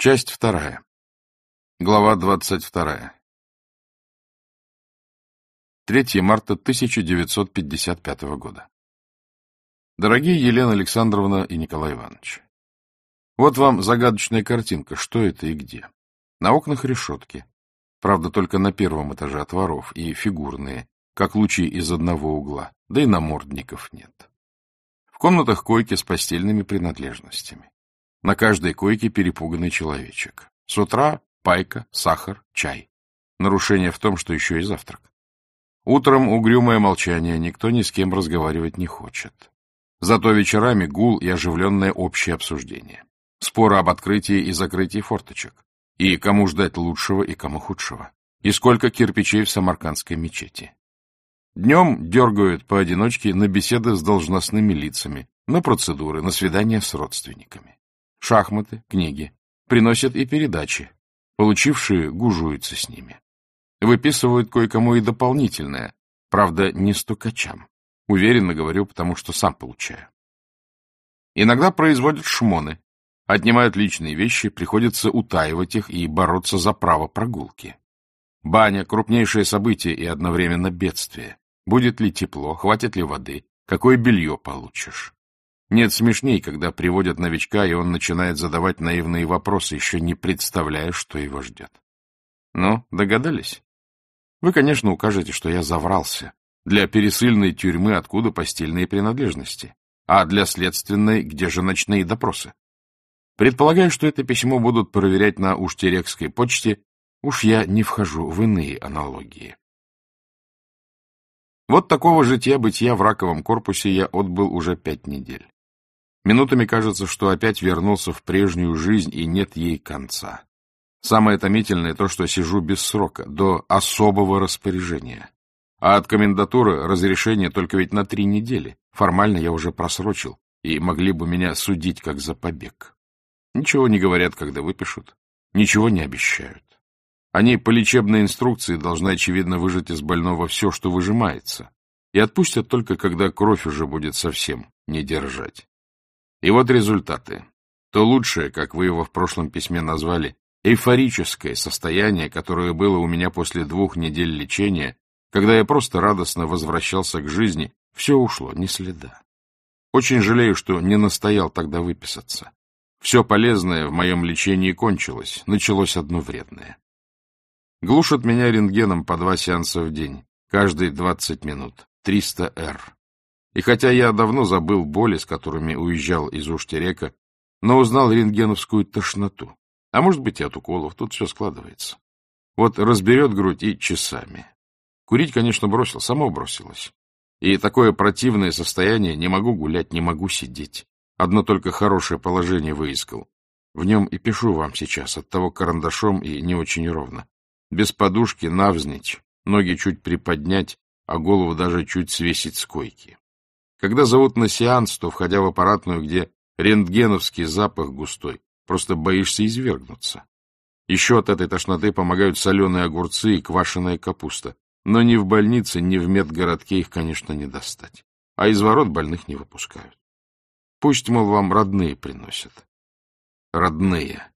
Часть вторая. Глава двадцать вторая. 3 марта 1955 года. Дорогие Елена Александровна и Николай Иванович, вот вам загадочная картинка, что это и где. На окнах решетки, правда, только на первом этаже от воров, и фигурные, как лучи из одного угла, да и намордников нет. В комнатах койки с постельными принадлежностями. На каждой койке перепуганный человечек. С утра пайка, сахар, чай. Нарушение в том, что еще и завтрак. Утром угрюмое молчание, никто ни с кем разговаривать не хочет. Зато вечерами гул и оживленное общее обсуждение. Споры об открытии и закрытии форточек. И кому ждать лучшего и кому худшего. И сколько кирпичей в Самаркандской мечети. Днем дергают поодиночке на беседы с должностными лицами, на процедуры, на свидания с родственниками шахматы, книги. Приносят и передачи. Получившие гужуются с ними. Выписывают кое-кому и дополнительное, правда, не стукачам. Уверенно говорю, потому что сам получаю. Иногда производят шмоны, отнимают личные вещи, приходится утаивать их и бороться за право прогулки. Баня — крупнейшее событие и одновременно бедствие. Будет ли тепло, хватит ли воды, какое белье получишь. Нет смешней, когда приводят новичка, и он начинает задавать наивные вопросы, еще не представляя, что его ждет. Ну, догадались? Вы, конечно, укажете, что я заврался. Для пересыльной тюрьмы откуда постельные принадлежности? А для следственной где же ночные допросы? Предполагаю, что это письмо будут проверять на Уштерекской почте. Уж я не вхожу в иные аналогии. Вот такого житья-бытия в раковом корпусе я отбыл уже пять недель. Минутами кажется, что опять вернулся в прежнюю жизнь, и нет ей конца. Самое томительное то, что сижу без срока, до особого распоряжения. А от комендатуры разрешение только ведь на три недели. Формально я уже просрочил, и могли бы меня судить как за побег. Ничего не говорят, когда выпишут. Ничего не обещают. Они по лечебной инструкции должны, очевидно, выжать из больного все, что выжимается, и отпустят только, когда кровь уже будет совсем не держать. И вот результаты. То лучшее, как вы его в прошлом письме назвали, эйфорическое состояние, которое было у меня после двух недель лечения, когда я просто радостно возвращался к жизни, все ушло, ни следа. Очень жалею, что не настоял тогда выписаться. Все полезное в моем лечении кончилось, началось одно вредное. Глушат меня рентгеном по два сеанса в день, каждые 20 минут, 300 Р. И хотя я давно забыл боли, с которыми уезжал из Уштерека, но узнал рентгеновскую тошноту. А может быть, и от уколов, тут все складывается. Вот разберет грудь и часами. Курить, конечно, бросил, само бросилось. И такое противное состояние, не могу гулять, не могу сидеть. Одно только хорошее положение выискал. В нем и пишу вам сейчас, от того карандашом и не очень ровно. Без подушки навзничь, ноги чуть приподнять, а голову даже чуть свесить с койки. Когда зовут на сеанс, то, входя в аппаратную, где рентгеновский запах густой, просто боишься извергнуться. Еще от этой тошноты помогают соленые огурцы и квашеная капуста. Но ни в больнице, ни в медгородке их, конечно, не достать. А из ворот больных не выпускают. Пусть, мол, вам родные приносят. Родные.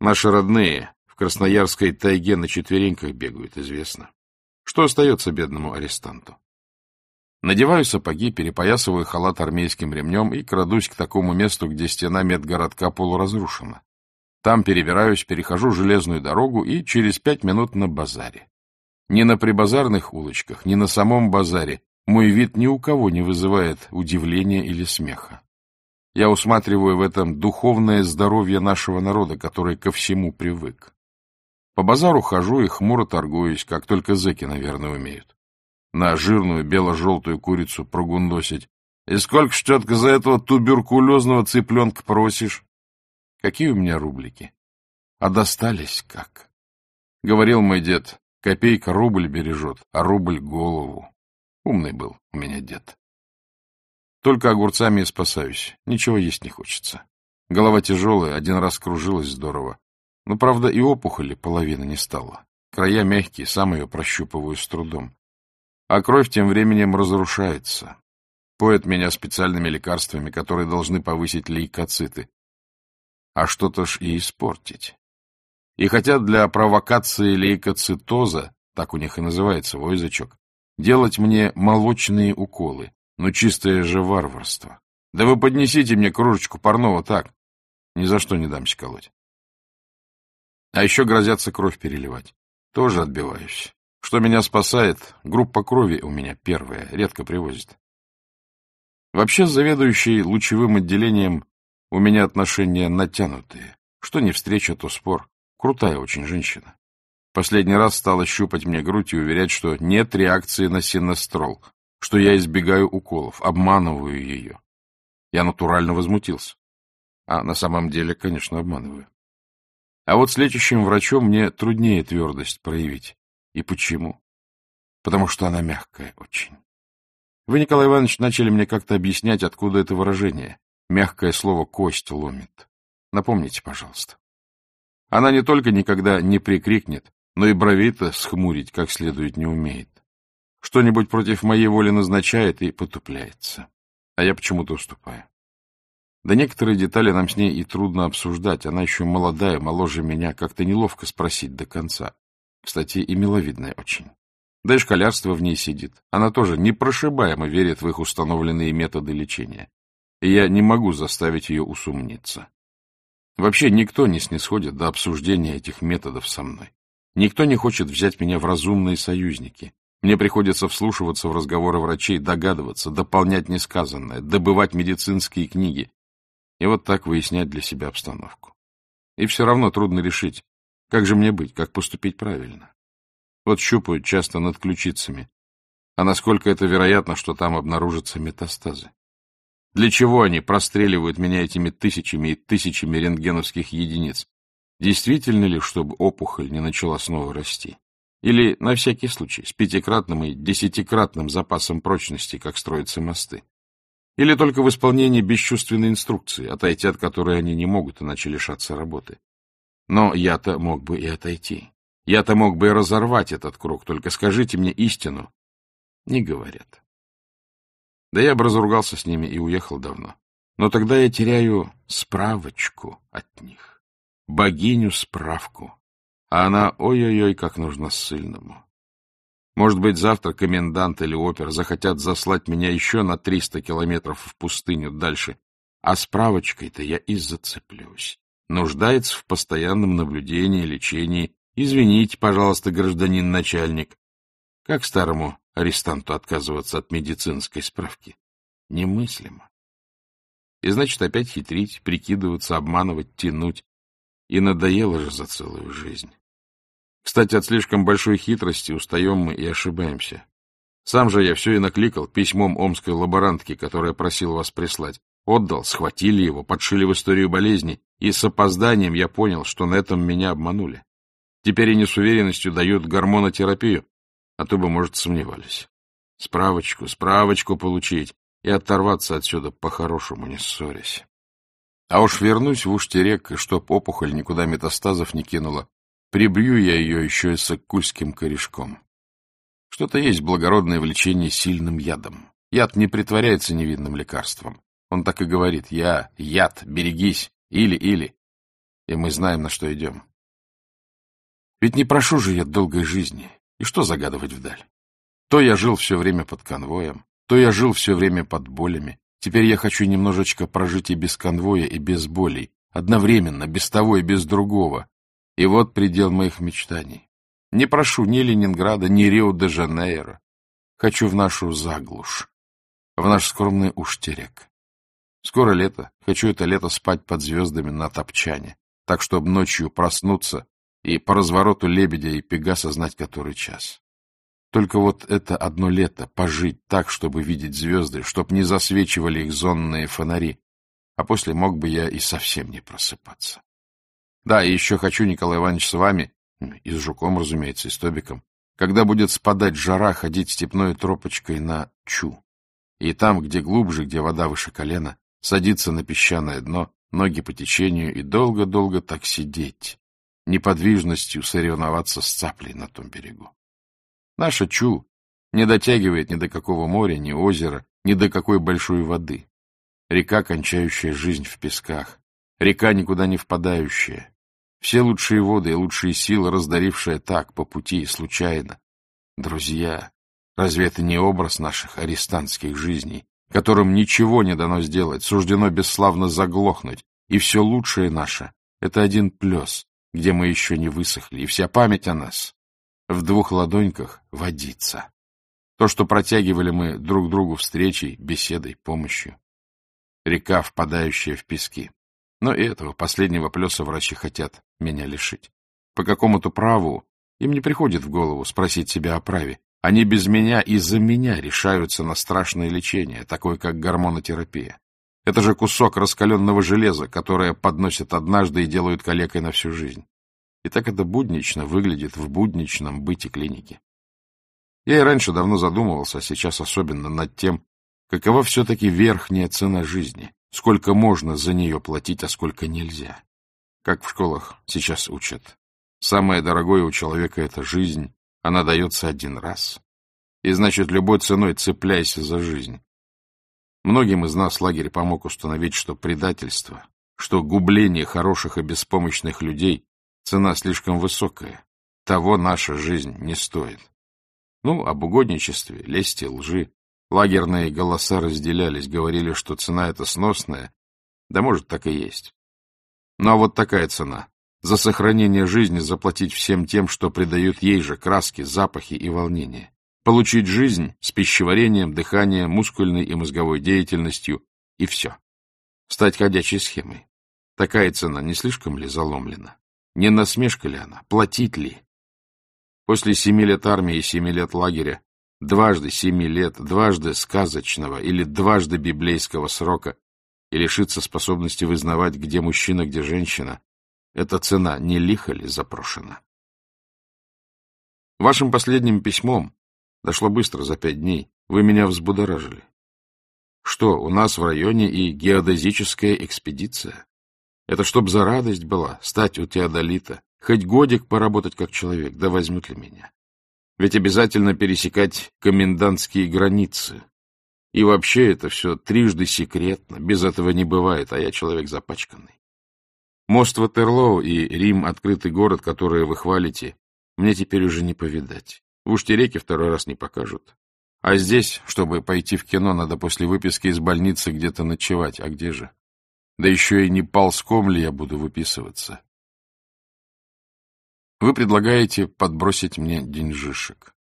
Наши родные в Красноярской тайге на четвереньках бегают, известно. Что остается бедному арестанту? Надеваю сапоги, перепоясываю халат армейским ремнем и крадусь к такому месту, где стена медгородка полуразрушена. Там перебираюсь, перехожу железную дорогу и через пять минут на базаре. Ни на прибазарных улочках, ни на самом базаре мой вид ни у кого не вызывает удивления или смеха. Я усматриваю в этом духовное здоровье нашего народа, который ко всему привык. По базару хожу и хмуро торгуюсь, как только зэки, наверное, умеют на жирную бело-желтую курицу прогундосить. И сколько ж, тетка, за этого туберкулезного цыпленка просишь? Какие у меня рублики? А достались как? Говорил мой дед, копейка рубль бережет, а рубль голову. Умный был у меня дед. Только огурцами и спасаюсь, ничего есть не хочется. Голова тяжелая, один раз кружилась здорово. Но, правда, и опухоли половины не стало. Края мягкие, сам ее прощупываю с трудом. А кровь тем временем разрушается. Поет меня специальными лекарствами, которые должны повысить лейкоциты. а что-то ж и испортить. И хотят для провокации лейкоцитоза, так у них и называется свой язычок, делать мне молочные уколы, но чистое же варварство. Да вы поднесите мне кружечку парного так. Ни за что не дамся колоть. А еще грозятся кровь переливать. Тоже отбиваюсь. Что меня спасает, группа крови у меня первая, редко привозит. Вообще с заведующей лучевым отделением у меня отношения натянутые. Что не встреча, то спор. Крутая очень женщина. Последний раз стала щупать мне грудь и уверять, что нет реакции на синестрол, что я избегаю уколов, обманываю ее. Я натурально возмутился. А на самом деле, конечно, обманываю. А вот с лечащим врачом мне труднее твердость проявить. И почему? Потому что она мягкая очень. Вы, Николай Иванович, начали мне как-то объяснять, откуда это выражение. Мягкое слово «кость ломит». Напомните, пожалуйста. Она не только никогда не прикрикнет, но и бровей-то схмурить как следует не умеет. Что-нибудь против моей воли назначает и потупляется. А я почему-то уступаю. Да некоторые детали нам с ней и трудно обсуждать. Она еще молодая, моложе меня. Как-то неловко спросить до конца. Кстати, и миловидная очень. Да и школярство в ней сидит. Она тоже непрошибаемо верит в их установленные методы лечения. И я не могу заставить ее усомниться. Вообще никто не снисходит до обсуждения этих методов со мной. Никто не хочет взять меня в разумные союзники. Мне приходится вслушиваться в разговоры врачей, догадываться, дополнять несказанное, добывать медицинские книги. И вот так выяснять для себя обстановку. И все равно трудно решить, как же мне быть, как поступить правильно. Вот щупают часто над ключицами. А насколько это вероятно, что там обнаружатся метастазы? Для чего они простреливают меня этими тысячами и тысячами рентгеновских единиц? Действительно ли, чтобы опухоль не начала снова расти? Или, на всякий случай, с пятикратным и десятикратным запасом прочности, как строятся мосты? Или только в исполнении бесчувственной инструкции, отойти от которой они не могут, иначе лишаться работы? Но я-то мог бы и отойти. Я-то мог бы и разорвать этот круг, только скажите мне истину. Не говорят. Да я бы разругался с ними и уехал давно. Но тогда я теряю справочку от них. Богиню справку. А она ой-ой-ой, как нужно ссыльному. Может быть, завтра комендант или опер захотят заслать меня еще на триста километров в пустыню дальше, а справочкой-то я и зацеплюсь. Нуждается в постоянном наблюдении, лечении. Извините, пожалуйста, гражданин начальник. Как старому арестанту отказываться от медицинской справки? Немыслимо. И значит, опять хитрить, прикидываться, обманывать, тянуть. И надоело же за целую жизнь. Кстати, от слишком большой хитрости устаем мы и ошибаемся. Сам же я все и накликал письмом омской лаборантки, которая просила вас прислать. Отдал, схватили его, подшили в историю болезни, и с опозданием я понял, что на этом меня обманули. Теперь они с уверенностью дают гормонотерапию, а то бы, может, сомневались. Справочку, справочку получить и оторваться отсюда по-хорошему, не ссорясь. А уж вернусь в Уштерек, и чтоб опухоль никуда метастазов не кинула, Прибью я ее еще и саккульским корешком. Что-то есть благородное влечение сильным ядом. Яд не притворяется невидным лекарством. Он так и говорит «Я, яд, берегись, или-или». И мы знаем, на что идем. Ведь не прошу же я долгой жизни. И что загадывать вдаль? То я жил все время под конвоем, то я жил все время под болями. Теперь я хочу немножечко прожить и без конвоя, и без болей. Одновременно, без того и без другого. И вот предел моих мечтаний. Не прошу ни Ленинграда, ни Рио-де-Жанейро. Хочу в нашу заглушь, в наш скромный Уштерек. Скоро лето. Хочу это лето спать под звездами на топчане, так, чтобы ночью проснуться и по развороту лебедя и пегаса знать, который час. Только вот это одно лето пожить так, чтобы видеть звезды, чтоб не засвечивали их зонные фонари, а после мог бы я и совсем не просыпаться. Да, и еще хочу, Николай Иванович, с вами, и с Жуком, разумеется, и с Тобиком, когда будет спадать жара, ходить степной тропочкой на Чу. И там, где глубже, где вода выше колена, садиться на песчаное дно, ноги по течению и долго-долго так сидеть, неподвижностью соревноваться с цаплей на том берегу. Наша Чу не дотягивает ни до какого моря, ни озера, ни до какой большой воды. Река, кончающая жизнь в песках, река, никуда не впадающая, все лучшие воды и лучшие силы, раздарившая так, по пути и случайно. Друзья, разве это не образ наших арестантских жизней, которым ничего не дано сделать, суждено бесславно заглохнуть, и все лучшее наше — это один плес, где мы еще не высохли, и вся память о нас в двух ладоньках водится. То, что протягивали мы друг другу встречей, беседой, помощью. Река, впадающая в пески. Но и этого последнего плеса врачи хотят меня лишить. По какому-то праву им не приходит в голову спросить себя о праве. Они без меня и за меня решаются на страшное лечение, такое как гормонотерапия. Это же кусок раскаленного железа, которое подносят однажды и делают калекой на всю жизнь. И так это буднично выглядит в будничном быте клиники. Я и раньше давно задумывался, а сейчас особенно над тем, какова все-таки верхняя цена жизни, сколько можно за нее платить, а сколько нельзя. Как в школах сейчас учат. Самое дорогое у человека — это жизнь, она дается один раз. И значит, любой ценой цепляйся за жизнь. Многим из нас лагерь помог установить, что предательство, что губление хороших и беспомощных людей — цена слишком высокая. Того наша жизнь не стоит. Ну, об угодничестве, лести, лжи. Лагерные голоса разделялись, говорили, что цена эта сносная. Да может, так и есть. Ну, а вот такая цена. За сохранение жизни заплатить всем тем, что придают ей же краски, запахи и волнения. Получить жизнь с пищеварением, дыханием, мускульной и мозговой деятельностью, и все. Стать ходячей схемой. Такая цена не слишком ли заломлена? Не насмешка ли она? Платить ли? После семи лет армии и семи лет лагеря, дважды семи лет, дважды сказочного или дважды библейского срока и лишиться способности вызнавать, где мужчина, где женщина, эта цена не лихо ли запрошена? Вашим последним письмом, дошло быстро, за пять дней, вы меня взбудоражили. Что, у нас в районе и геодезическая экспедиция? Это чтоб за радость была, стать у теодолита, Хоть годик поработать как человек, да возьмут ли меня? Ведь обязательно пересекать комендантские границы. И вообще это все трижды секретно, без этого не бывает, а я человек запачканный. Мост Ватерлоу и Рим — открытый город, который вы хвалите, мне теперь уже не повидать. В Уштереке второй раз не покажут. А здесь, чтобы пойти в кино, надо после выписки из больницы где-то ночевать. А где же? Да еще и не ползком ли я буду выписываться? Вы предлагаете подбросить мне деньжишек.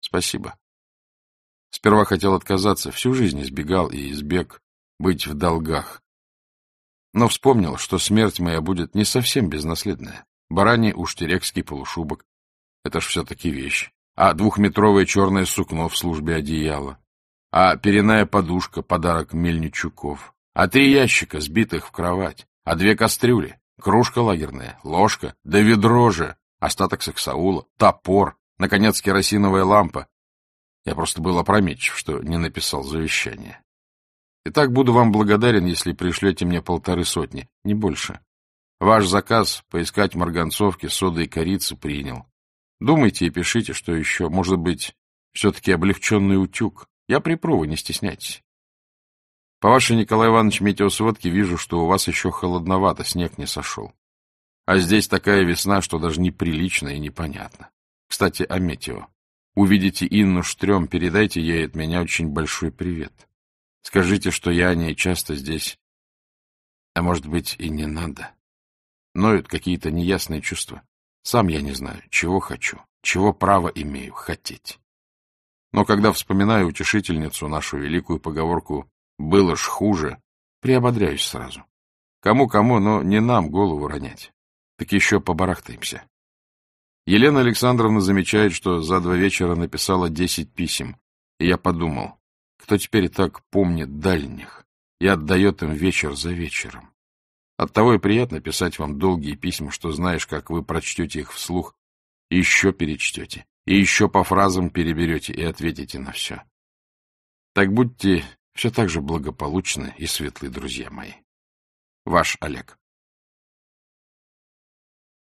Спасибо. Сперва хотел отказаться, всю жизнь избегал и избег быть в долгах. Но вспомнил, что смерть моя будет не совсем безнаследная. Бараний уштирекский полушубок — это ж все-таки вещь. А двухметровое черное сукно в службе одеяла. А переная подушка — подарок Мельничуков. А три ящика, сбитых в кровать. А две кастрюли, кружка лагерная, ложка, да ведро же остаток саксаула, топор, наконец, керосиновая лампа. Я просто был опрометчив, что не написал завещание. Итак, буду вам благодарен, если пришлете мне полторы сотни, не больше. Ваш заказ поискать марганцовки, соды и корицы принял. Думайте и пишите, что еще. Может быть, все-таки облегченный утюг. Я припру, не стесняйтесь. По вашей, Николай Иванович, метеосводке вижу, что у вас еще холодновато, снег не сошел. А здесь такая весна, что даже неприлично и непонятно. Кстати, о метео. Увидите Инну Штрем, передайте ей от меня очень большой привет. Скажите, что я о ней часто здесь. А может быть, и не надо. Ноют какие-то неясные чувства. Сам я не знаю, чего хочу, чего право имею хотеть. Но когда вспоминаю утешительницу, нашу великую поговорку «было ж хуже», приободряюсь сразу. Кому-кому, но не нам голову ронять так еще побарахтаемся. Елена Александровна замечает, что за два вечера написала десять писем, и я подумал, кто теперь так помнит дальних и отдает им вечер за вечером. Оттого и приятно писать вам долгие письма, что знаешь, как вы прочтете их вслух, и еще перечтете, и еще по фразам переберете и ответите на все. Так будьте все так же благополучны и светлы, друзья мои. Ваш Олег.